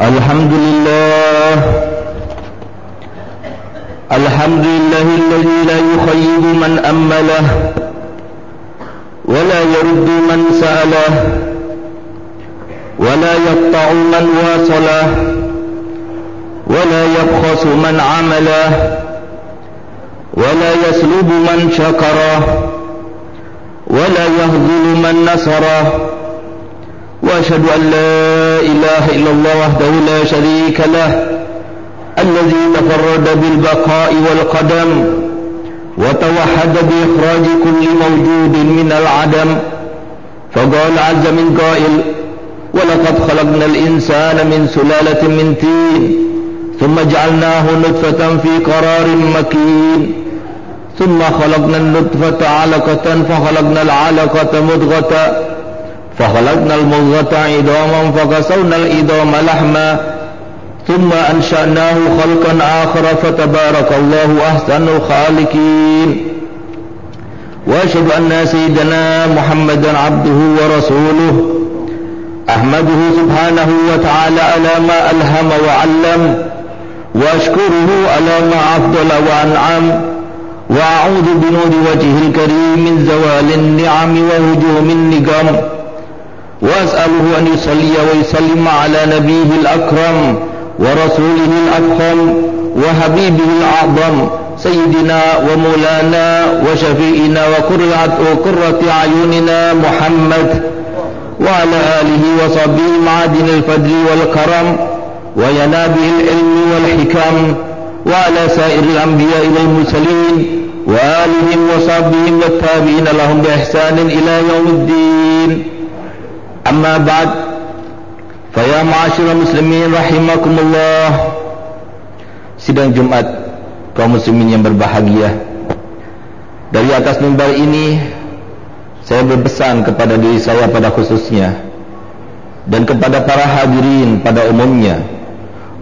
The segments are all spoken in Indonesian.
الحمد لله الحمد لله الذي لا يخيب من أمله ولا يرد من سأله ولا يقطع من واصله ولا يبخس من عمله ولا يسلب من شكره ولا يهزل من نصره وأشهد أن لا إله إلا الله وحده لا شريك له الذي تفرد بالبقاء والقدم وتوحد بإخراج كل موجود من العدم فقال عز من قائل ولقد خلقنا الإنسان من سلالة من تين ثم جعلناه نطفة في قرار مكين ثم خلقنا النطفة علقة فخلقنا العلقة مضغة فخلقنا المضغة عظاما فكسونا العظام لحما ثم أنشأناه خلقا آخر فتبارك الله أحسن الخالقين. وأشهد أن سيدنا محمدا عبده ورسوله. أحمده سبحانه وتعالى على ما ألهم وعلم. وأشكره على ما أفضل وأنعم. وأعوذ بنور وجهه الكريم من زوال النعم وهجوم النقم. وأسأله أن يصلي ويسلم على نبيه الأكرم ورسوله الأفخم وحبيبه الأعظم سيدنا ومولانا وشفيئنا وقرة أعيننا محمد وعلى آله وصحبه معادن الفضل والكرم وينابه العلم والحكم وعلى سائر الأنبياء والمرسلين وآلهم وصحبهم والتابعين لهم بإحسان إلى يوم الدين. أما بعد فيا معاشر المسلمين رحمكم الله sidang Jumat kaum muslimin yang berbahagia dari atas mimbar ini saya berpesan kepada diri saya pada khususnya dan kepada para hadirin pada umumnya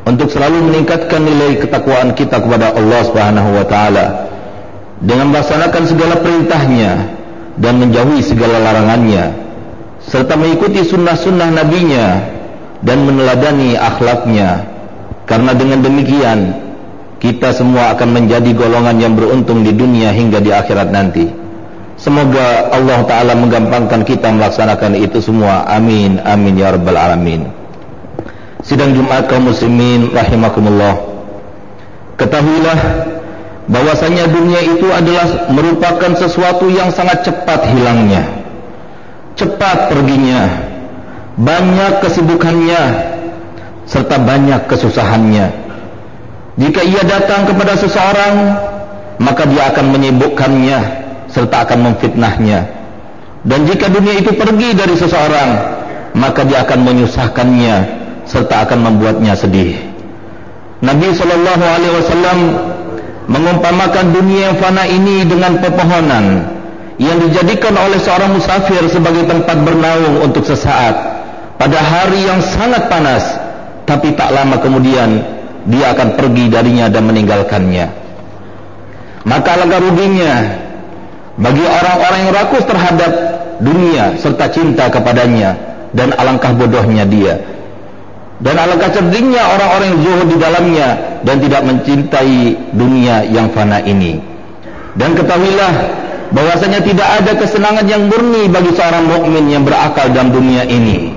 untuk selalu meningkatkan nilai ketakwaan kita kepada Allah Subhanahu wa taala dengan melaksanakan segala perintahnya dan menjauhi segala larangannya serta mengikuti sunnah-sunnah nabinya dan meneladani akhlaknya. Karena dengan demikian kita semua akan menjadi golongan yang beruntung di dunia hingga di akhirat nanti. Semoga Allah Ta'ala menggampangkan kita melaksanakan itu semua. Amin amin ya rabbal alamin. Sidang Jumat kaum muslimin rahimakumullah. Ketahuilah bahwasanya dunia itu adalah merupakan sesuatu yang sangat cepat hilangnya cepat perginya, banyak kesibukannya, serta banyak kesusahannya. Jika ia datang kepada seseorang, maka dia akan menyibukkannya, serta akan memfitnahnya. Dan jika dunia itu pergi dari seseorang, maka dia akan menyusahkannya, serta akan membuatnya sedih. Nabi Shallallahu Alaihi Wasallam mengumpamakan dunia yang fana ini dengan pepohonan yang dijadikan oleh seorang musafir sebagai tempat bernaung untuk sesaat. Pada hari yang sangat panas tapi tak lama kemudian dia akan pergi darinya dan meninggalkannya. Maka alangkah ruginya bagi orang-orang yang rakus terhadap dunia serta cinta kepadanya dan alangkah bodohnya dia. Dan alangkah cerdiknya orang-orang yang zuhud di dalamnya dan tidak mencintai dunia yang fana ini. Dan ketahuilah bahwasanya tidak ada kesenangan yang murni bagi seorang mukmin yang berakal dalam dunia ini.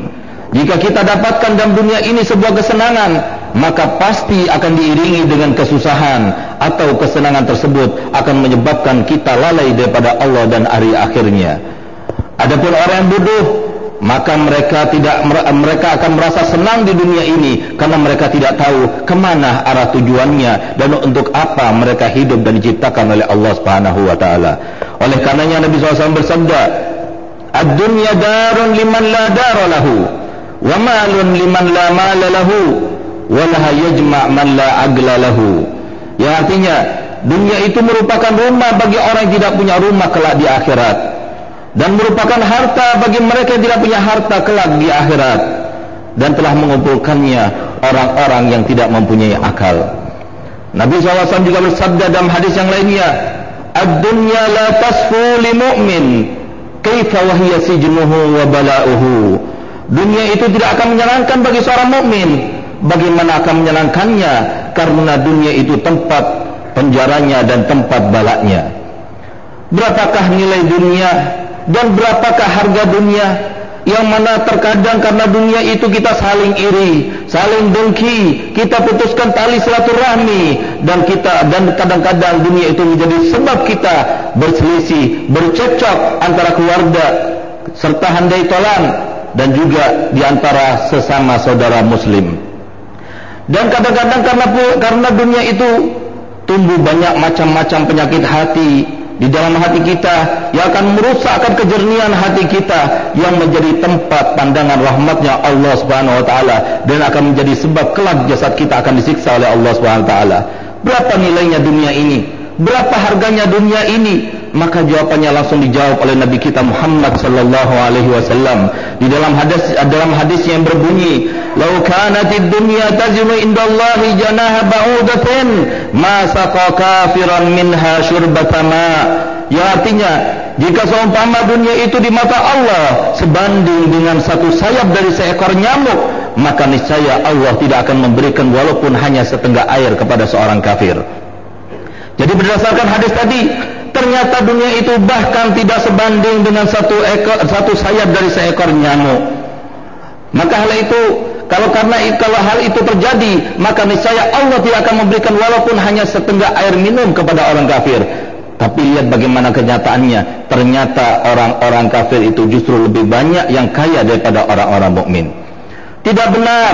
Jika kita dapatkan dalam dunia ini sebuah kesenangan, maka pasti akan diiringi dengan kesusahan atau kesenangan tersebut akan menyebabkan kita lalai daripada Allah dan hari akhirnya. Adapun orang bodoh, maka mereka tidak mereka akan merasa senang di dunia ini karena mereka tidak tahu kemana arah tujuannya dan untuk apa mereka hidup dan diciptakan oleh Allah Subhanahu wa taala. Oleh karenanya Nabi SAW bersabda, "Ad-dunya darun liman la dara lahu, wa malun liman la mala lahu, wa la yajma' man la agla lahu." Yang artinya, dunia itu merupakan rumah bagi orang yang tidak punya rumah kelak di akhirat dan merupakan harta bagi mereka yang tidak punya harta kelak di akhirat. Dan telah mengumpulkannya orang-orang yang tidak mempunyai akal. Nabi SAW juga bersabda dalam hadis yang lainnya, ad-dunya la tasfu li mu'min. Kaifa wa hiya sijnuhu wa bala'uhu? Dunia itu tidak akan menyenangkan bagi seorang mukmin. Bagaimana akan menyenangkannya karena dunia itu tempat penjaranya dan tempat balaknya? Berapakah nilai dunia dan berapakah harga dunia yang mana terkadang karena dunia itu kita saling iri, saling dengki, kita putuskan tali silaturahmi dan kita dan kadang-kadang dunia itu menjadi sebab kita berselisih, bercocok antara keluarga serta handai tolan dan juga di antara sesama saudara muslim. Dan kadang-kadang karena karena dunia itu tumbuh banyak macam-macam penyakit hati, di dalam hati kita yang akan merusakkan kejernihan hati kita yang menjadi tempat pandangan rahmatnya Allah Subhanahu wa taala dan akan menjadi sebab kelak jasad kita akan disiksa oleh Allah Subhanahu wa taala. Berapa nilainya dunia ini? Berapa harganya dunia ini? Maka jawabannya langsung dijawab oleh Nabi kita Muhammad sallallahu alaihi wasallam di dalam hadis dalam hadis yang berbunyi, "Lau kanatid dunya indallahi janaha ba'udatin, ma saqa kafiran minha syurbata ma." Ya artinya, jika seumpama dunia itu di mata Allah sebanding dengan satu sayap dari seekor nyamuk, maka niscaya Allah tidak akan memberikan walaupun hanya setengah air kepada seorang kafir. Jadi berdasarkan hadis tadi, ternyata dunia itu bahkan tidak sebanding dengan satu ekor satu sayap dari seekor nyamuk. Maka hal itu kalau karena kalau hal itu terjadi, maka niscaya Allah tidak akan memberikan walaupun hanya setengah air minum kepada orang kafir. Tapi lihat bagaimana kenyataannya. Ternyata orang-orang kafir itu justru lebih banyak yang kaya daripada orang-orang mukmin. Tidak benar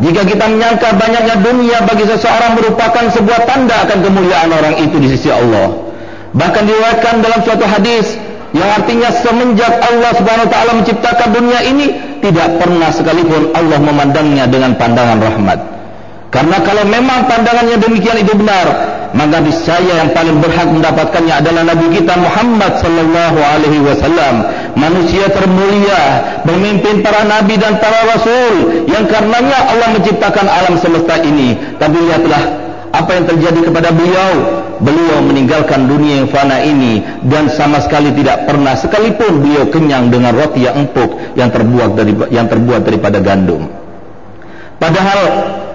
jika kita menyangka banyaknya dunia bagi seseorang merupakan sebuah tanda akan kemuliaan orang itu di sisi Allah. Bahkan diriwayatkan dalam suatu hadis yang artinya semenjak Allah Subhanahu wa taala menciptakan dunia ini tidak pernah sekalipun Allah memandangnya dengan pandangan rahmat. Karena kalau memang pandangannya demikian itu benar, maka niscaya yang paling berhak mendapatkannya adalah Nabi kita Muhammad sallallahu alaihi wasallam, manusia termulia, pemimpin para nabi dan para rasul yang karenanya Allah menciptakan alam semesta ini. Tapi lihatlah apa yang terjadi kepada beliau. Beliau meninggalkan dunia yang fana ini dan sama sekali tidak pernah sekalipun beliau kenyang dengan roti yang empuk yang terbuat dari yang terbuat daripada gandum. Padahal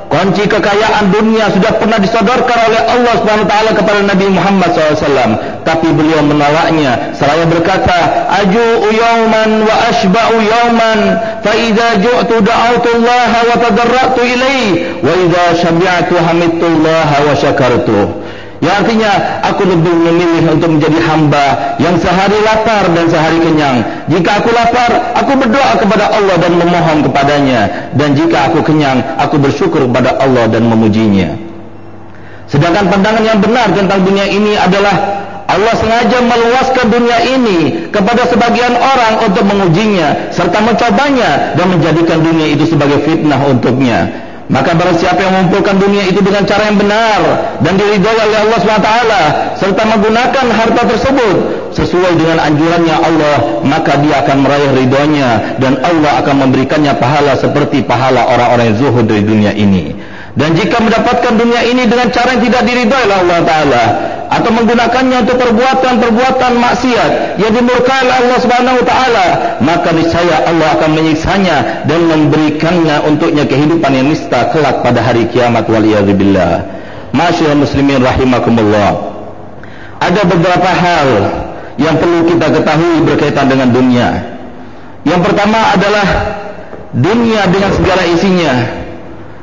kunci kekayaan dunia sudah pernah disodorkan oleh Allah Subhanahu wa taala kepada Nabi Muhammad SAW tapi beliau menolaknya. Seraya berkata aju yauman wa ashba'u yauman fa idza ju'tu da'awtu Allah wa tadarratu ilaihi wa idza syabi'tu hamidtu Allah wa syakartuh Ya artinya aku lebih memilih untuk menjadi hamba yang sehari lapar dan sehari kenyang. Jika aku lapar, aku berdoa kepada Allah dan memohon kepadanya. Dan jika aku kenyang, aku bersyukur kepada Allah dan memujinya. Sedangkan pandangan yang benar tentang dunia ini adalah Allah sengaja meluaskan dunia ini kepada sebagian orang untuk mengujinya serta mencobanya dan menjadikan dunia itu sebagai fitnah untuknya. Maka barang siapa yang mengumpulkan dunia itu dengan cara yang benar dan diridhoi oleh Allah SWT serta menggunakan harta tersebut sesuai dengan anjurannya Allah, maka dia akan meraih ridhonya dan Allah akan memberikannya pahala seperti pahala orang-orang yang zuhud dari dunia ini. Dan jika mendapatkan dunia ini dengan cara yang tidak diridhoi oleh Allah Taala atau menggunakannya untuk perbuatan-perbuatan maksiat yang dimurkai oleh Allah Subhanahu wa taala, maka niscaya Allah akan menyiksanya dan memberikannya untuknya kehidupan yang nista kelak pada hari kiamat waliyadzubillah. Masyaallah muslimin rahimakumullah. Ada beberapa hal yang perlu kita ketahui berkaitan dengan dunia. Yang pertama adalah dunia dengan segala isinya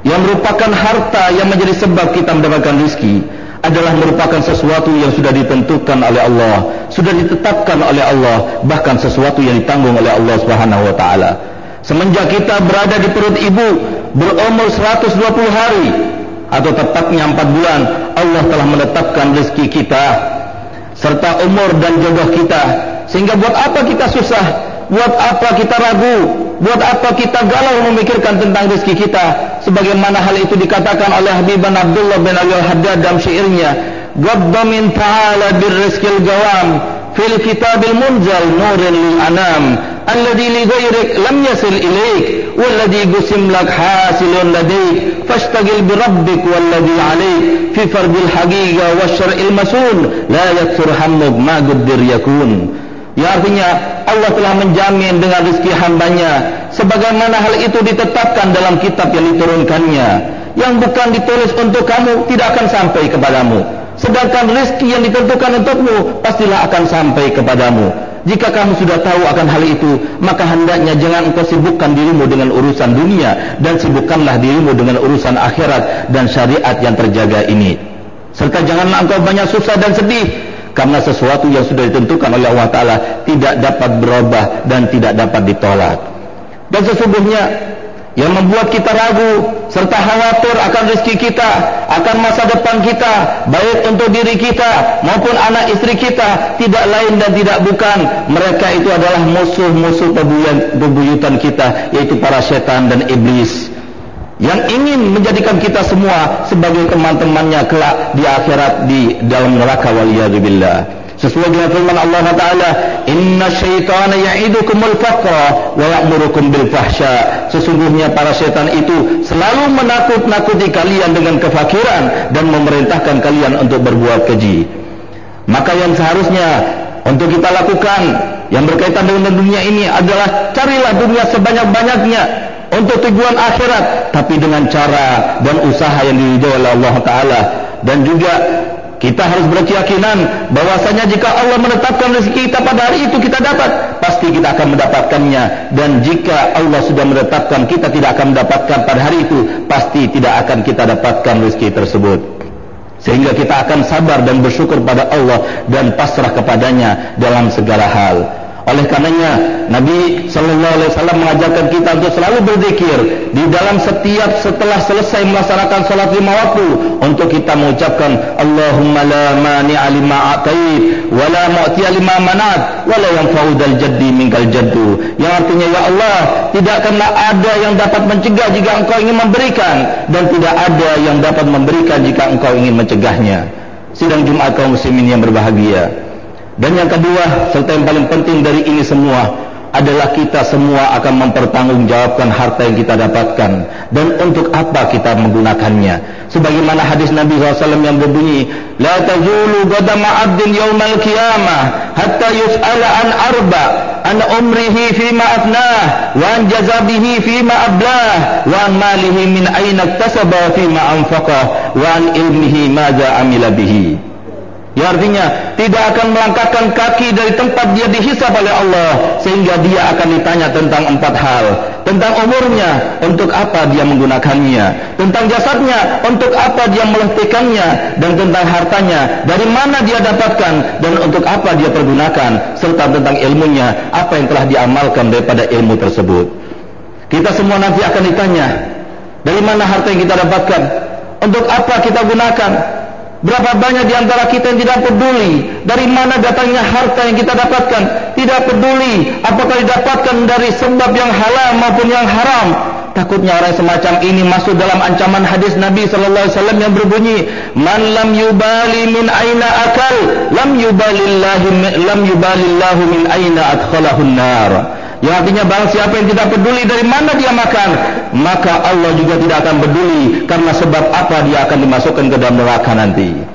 yang merupakan harta yang menjadi sebab kita mendapatkan rizki adalah merupakan sesuatu yang sudah ditentukan oleh Allah, sudah ditetapkan oleh Allah, bahkan sesuatu yang ditanggung oleh Allah Subhanahu wa taala. Semenjak kita berada di perut ibu berumur 120 hari atau tepatnya 4 bulan, Allah telah menetapkan rezeki kita serta umur dan jodoh kita. Sehingga buat apa kita susah? Buat apa kita ragu? Buat apa kita galau memikirkan tentang rezeki kita? Sebagaimana hal itu dikatakan oleh Habiban Abdullah bin Ali Al-Haddad dalam syairnya, "Gadda min ta'ala birrizqil gawam fil kitabil munzal nurin lil anam. Alladhi li ghairik lam yasil ilaik walladhi gusim lak hasilun ladaik fashtagil bi rabbik walladhi alaik fi fardil haqiqa wasyar'il masun la yaksur hammuk ma guddir yakun Ya artinya Allah telah menjamin dengan rezeki hambanya sebagaimana hal itu ditetapkan dalam kitab yang diturunkannya. Yang bukan ditulis untuk kamu tidak akan sampai kepadamu. Sedangkan rezeki yang ditentukan untukmu pastilah akan sampai kepadamu. Jika kamu sudah tahu akan hal itu maka hendaknya jangan engkau sibukkan dirimu dengan urusan dunia dan sibukkanlah dirimu dengan urusan akhirat dan syariat yang terjaga ini. Serta janganlah engkau banyak susah dan sedih karena sesuatu yang sudah ditentukan oleh Allah Ta'ala tidak dapat berubah dan tidak dapat ditolak. Dan sesungguhnya yang membuat kita ragu serta khawatir akan rezeki kita akan masa depan kita baik untuk diri kita maupun anak istri kita tidak lain dan tidak bukan mereka itu adalah musuh-musuh pebuyutan kita yaitu para setan dan iblis yang ingin menjadikan kita semua sebagai teman-temannya kelak di akhirat di dalam neraka waliyadzubillah sesuai dengan firman Allah Taala inna syaitana ya'idukumul faqra wa ya'murukum bil fahsya. Sesungguhnya para setan itu selalu menakut-nakuti kalian dengan kefakiran dan memerintahkan kalian untuk berbuat keji. Maka yang seharusnya untuk kita lakukan yang berkaitan dengan dunia ini adalah carilah dunia sebanyak-banyaknya untuk tujuan akhirat tapi dengan cara dan usaha yang diridhoi oleh Allah taala. Dan juga kita harus berkeyakinan bahwasanya jika Allah menetapkan rezeki kita pada hari itu kita dapat. Pasti kita akan mendapatkannya. Dan jika Allah sudah menetapkan kita tidak akan mendapatkan pada hari itu pasti tidak akan kita dapatkan rezeki tersebut. Sehingga kita akan sabar dan bersyukur pada Allah dan pasrah kepadanya dalam segala hal oleh karenanya Nabi sallallahu alaihi wasallam mengajarkan kita untuk selalu berzikir di dalam setiap setelah selesai melaksanakan salat lima waktu untuk kita mengucapkan Allahumma la mani'a lima a'tait wa la mu'tiya lima manat wa la yanfa'u dal jaddi minkal jaddu. Yang artinya ya Allah, tidak akanlah ada yang dapat mencegah jika engkau ingin memberikan dan tidak ada yang dapat memberikan jika engkau ingin mencegahnya. Sidang Jumat kaum muslimin yang berbahagia. Dan yang kedua, serta yang paling penting dari ini semua adalah kita semua akan mempertanggungjawabkan harta yang kita dapatkan dan untuk apa kita menggunakannya. Sebagaimana hadis Nabi SAW yang berbunyi, لا تزول قدم عبد يوم القيامة حتى يسأل عن أربع عن عمره فيما أفناه وعن جزابه فيما أبلاه وعن ماله من أين اكتسب فيما أنفقه وعن علمه ماذا عمل به Ya artinya tidak akan melangkahkan kaki dari tempat dia dihisab oleh Allah sehingga dia akan ditanya tentang empat hal. Tentang umurnya untuk apa dia menggunakannya. Tentang jasadnya untuk apa dia melehtikannya dan tentang hartanya dari mana dia dapatkan dan untuk apa dia pergunakan. Serta tentang ilmunya apa yang telah diamalkan daripada ilmu tersebut. Kita semua nanti akan ditanya dari mana harta yang kita dapatkan? Untuk apa kita gunakan Berapa banyak di antara kita yang tidak peduli dari mana datangnya harta yang kita dapatkan. Tidak peduli apakah didapatkan dari sebab yang halal maupun yang haram. Takutnya orang semacam ini masuk dalam ancaman hadis Nabi sallallahu alaihi wasallam yang berbunyi, "Man lam yubali min aina akal, lam yubalillahi lam yubalillahu min aina adkhalahu nar." Yang artinya barang siapa yang tidak peduli dari mana dia makan, maka Allah juga tidak akan peduli karena sebab apa dia akan dimasukkan ke dalam neraka nanti.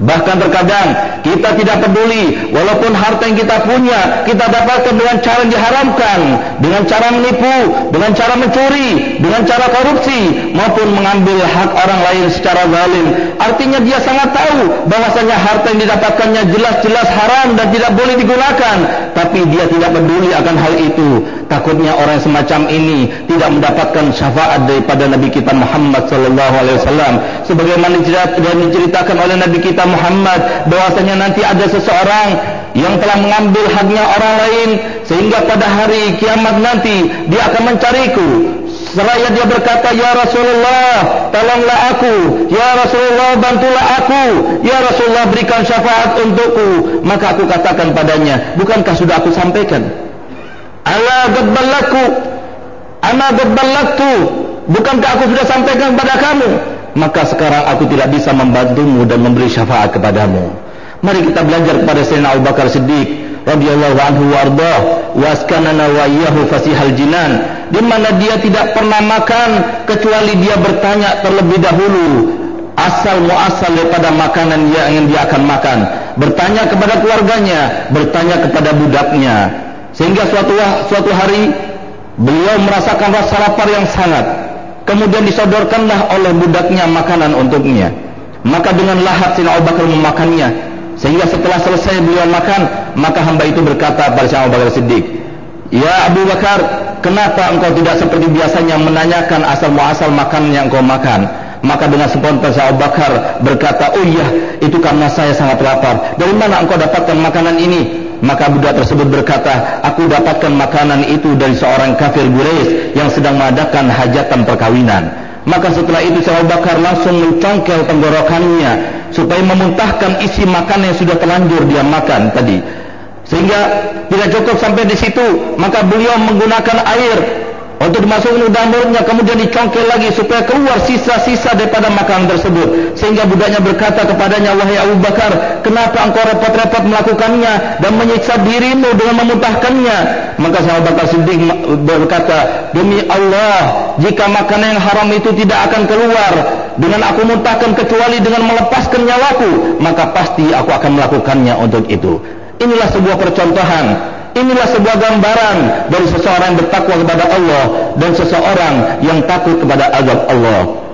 Bahkan terkadang kita tidak peduli walaupun harta yang kita punya kita dapatkan dengan cara yang diharamkan, dengan cara menipu, dengan cara mencuri, dengan cara korupsi maupun mengambil hak orang lain secara zalim. Artinya dia sangat tahu bahwasanya harta yang didapatkannya jelas-jelas haram dan tidak boleh digunakan, tapi dia tidak peduli akan hal itu. Takutnya orang semacam ini tidak mendapatkan syafaat daripada Nabi kita Muhammad sallallahu alaihi wasallam. Sebagaimana diceritakan oleh Nabi kita Muhammad bahwasanya nanti ada seseorang yang telah mengambil haknya orang lain sehingga pada hari kiamat nanti dia akan mencariku. Seraya dia berkata ya Rasulullah tolonglah aku. Ya Rasulullah bantulah aku. Ya Rasulullah berikan syafaat untukku. Maka aku katakan padanya bukankah sudah aku sampaikan ala gabbalaku ana gabbalaktu bukankah aku sudah sampaikan kepada kamu? Maka sekarang aku tidak bisa membantumu dan memberi syafaat kepadamu. Mari kita belajar kepada Sayyidina Abu Bakar Siddiq radhiyallahu anhu wa ardah. Wa fasihal jinan. Di mana dia tidak pernah makan kecuali dia bertanya terlebih dahulu. Asal muasal daripada makanan yang dia akan makan. Bertanya kepada keluarganya bertanya kepada budaknya sehingga suatu suatu hari Beliau merasakan rasa lapar yang sangat. Kemudian disodorkanlah oleh budaknya makanan untuknya. Maka dengan lahat Sina Abu Bakar memakannya. Sehingga setelah selesai beliau makan, maka hamba itu berkata pada Sina Abu Bakar Siddiq, Ya Abu Bakar, kenapa engkau tidak seperti biasanya menanyakan asal muasal makanan yang engkau makan? Maka dengan spontan Abu Bakar berkata, oh iya, itu karena saya sangat lapar. Dari mana engkau dapatkan makanan ini? Maka budak tersebut berkata, aku dapatkan makanan itu dari seorang kafir Quraisy yang sedang mengadakan hajatan perkawinan. Maka setelah itu Abu Bakar langsung mencongkel tenggorokannya supaya memuntahkan isi makanan yang sudah terlanjur dia makan tadi. Sehingga tidak cukup sampai di situ, maka beliau menggunakan air untuk dimasukkan ke dalam mulutnya kemudian dicongkel lagi supaya keluar sisa-sisa daripada makanan tersebut. Sehingga budaknya berkata kepadanya wahai Abu Bakar kenapa engkau repot-repot melakukannya dan menyiksa dirimu dengan memuntahkannya? Maka Abu Bakar Siddiq berkata demi Allah jika makanan yang haram itu tidak akan keluar dengan aku muntahkan kecuali dengan melepaskan nyawaku maka pasti aku akan melakukannya untuk itu. Inilah sebuah percontohan Inilah sebuah gambaran dari seseorang yang bertakwa kepada Allah dan seseorang yang takut kepada azab Allah.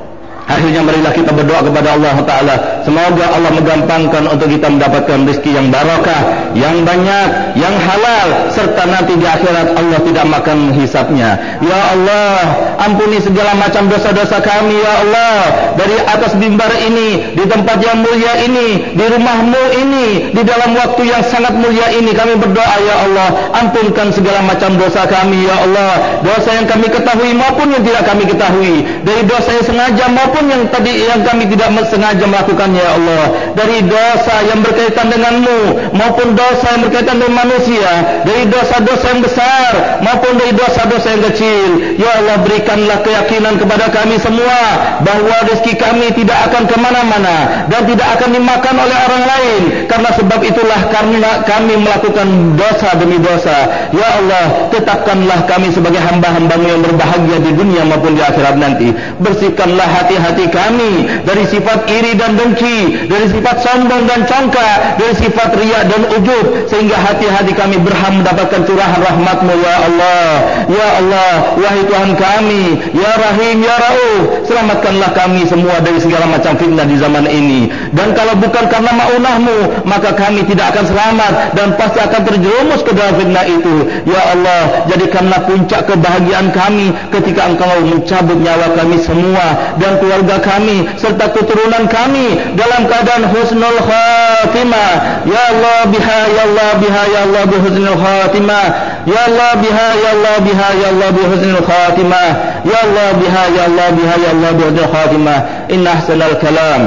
Akhirnya marilah kita berdoa kepada Allah Ta'ala. Semoga Allah mengampangkan untuk kita mendapatkan rezeki yang barakah, yang banyak, yang halal. Serta nanti di akhirat Allah tidak makan hisapnya. Ya Allah, ampuni segala macam dosa-dosa kami Ya Allah. Dari atas bimbar ini, di tempat yang mulia ini, di rumahmu ini, di dalam waktu yang sangat mulia ini. Kami berdoa Ya Allah, ampunkan segala macam dosa kami Ya Allah. Dosa yang kami ketahui maupun yang tidak kami ketahui. Dari dosa yang sengaja maupun apa pun yang tadi yang kami tidak sengaja melakukannya ya Allah. Dari dosa yang berkaitan denganmu maupun dosa yang berkaitan dengan manusia dari dosa-dosa yang besar maupun dari dosa-dosa yang kecil ya Allah berikanlah keyakinan kepada kami semua bahawa rezeki kami tidak akan ke mana-mana dan tidak akan dimakan oleh orang lain. Karena sebab itulah karena kami melakukan dosa demi dosa. Ya Allah tetapkanlah kami sebagai hamba-hambamu yang berbahagia di dunia maupun di akhirat nanti. Bersihkanlah hati-hati hati kami dari sifat iri dan dengki, dari sifat sombong dan congkak, dari sifat riak dan ujub sehingga hati-hati kami berhak mendapatkan curahan rahmatmu ya Allah. Ya Allah, wahai Tuhan kami, ya Rahim, ya Rauf, selamatkanlah kami semua dari segala macam fitnah di zaman ini. Dan kalau bukan karena maunahmu, maka kami tidak akan selamat dan pasti akan terjerumus ke dalam fitnah itu. Ya Allah, jadikanlah puncak kebahagiaan kami ketika Engkau mencabut nyawa kami semua dan keluar keluarga kami serta keturunan kami dalam keadaan husnul khatimah ya Allah biha ya Allah biha ya Allah bi husnul khatimah ya Allah biha ya Allah biha ya Allah bi husnul khatimah ya Allah biha ya Allah biha ya Allah bi husnul khatimah inna ahsanal kalam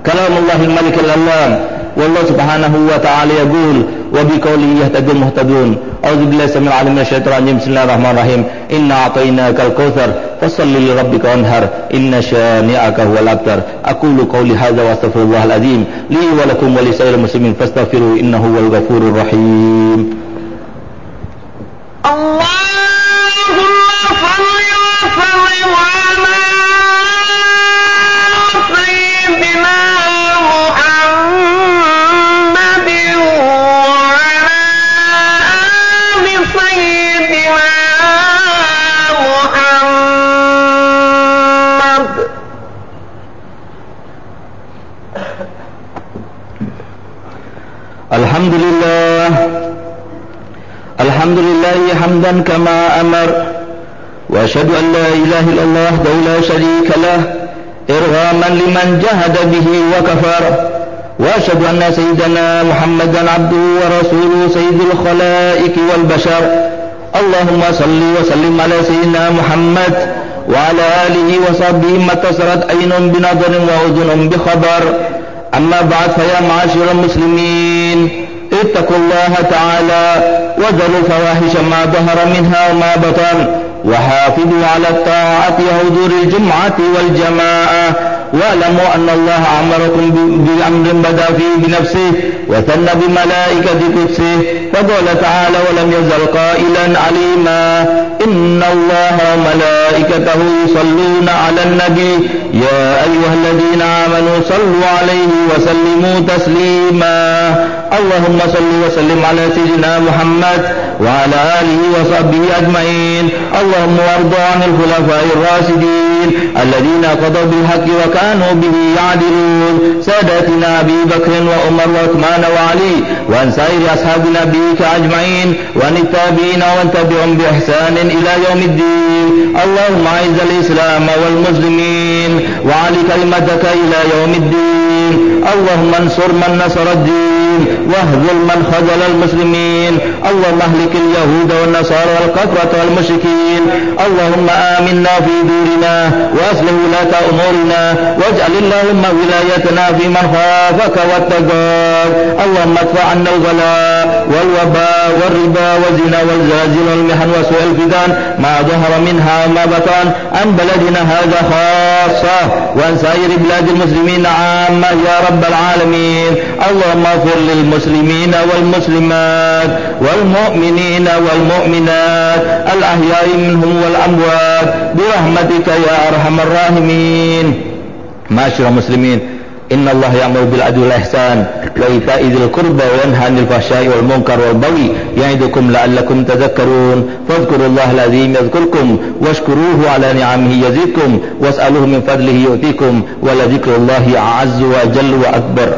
kalamullah al-malik al-allam والله سبحانه وتعالى يقول وبقوله يهتدي المهتدون أعوذ بالله السميع العليم من الشيطان الرجيم بسم الله الرحمن الرحيم إنا أعطيناك الكوثر فصل لربك وأنهر. إن شانئك هو الأبتر. أقول قولي هذا وأستغفر الله العظيم. لي ولكم ولسائر المسلمين فاستغفروا إنه هو الغفور الرحيم. اللهم لله حمدا كما أمر. وأشهد أن لا إله إلا الله وحده لا شريك له إرغاما لمن جهد به وكفر. وأشهد أن سيدنا محمدا عبده ورسوله سيد الخلائق والبشر. اللهم صل وسلم على سيدنا محمد وعلى آله وصحبه ما اتصلت عين بنظر وأذن بخبر. أما بعد فيا معاشر المسلمين اتقوا الله تعالى وذروا الفواحش ما ظهر منها وما بطن وحافظوا على الطاعة وحضور الجمعة والجماعة واعلموا أن الله أمركم بأمر بدأ فيه بنفسه وثنى بملائكة قدسه فقال تعالى ولم يزل قائلا عليما إن الله وملائكته يصلون على النبي. يا أيها الذين آمنوا صلوا عليه وسلموا تسليما. اللهم صل وسلم على سيدنا محمد وعلى آله وصحبه أجمعين. اللهم وارض عن الخلفاء الراشدين. الذين قضوا بالحق وكانوا به يعدلون. سادتنا أبي بكر وعمر وعثمان وعلي وعن سائر أصحاب نبيك أجمعين وعن التابعين ومن تبعهم بإحسان إلى يوم الدين. اللهم أعز الإسلام والمسلمين وعلي كلمتك إلى يوم الدين. اللهم انصر من نصر الدين. واهزل من خذل المسلمين. اللهم اهلك اليهود والنصارى والكفرة والمشركين. اللهم آمنا في دورنا وأصلح ولاة أمورنا. واجعل اللهم ولايتنا في من خافك واتقاك. اللهم ادفع عنا الغلاء والوباء والربا والزنا والزلازل والمحن وسوء الفتن ما ظهر منها وما بطن عن بلدنا هذا خاصة. وعن سائر بلاد المسلمين عامة يا رب العالمين. اللهم اغفر للمسلمين والمسلمات والمؤمنين والمؤمنات الأحياء منهم والأموات برحمتك يا أرحم الراحمين. معاشر المسلمين إن الله يأمر بالعدل والإحسان وإيتاء ذي القربى وينهى عن الفحشاء والمنكر والبغي يعظكم لعلكم تذكرون. فاذكروا الله العظيم يذكركم واشكروه على نعمه يزدكم واسألوه من فضله يؤتيكم ولذكر الله أعز وأجل وأكبر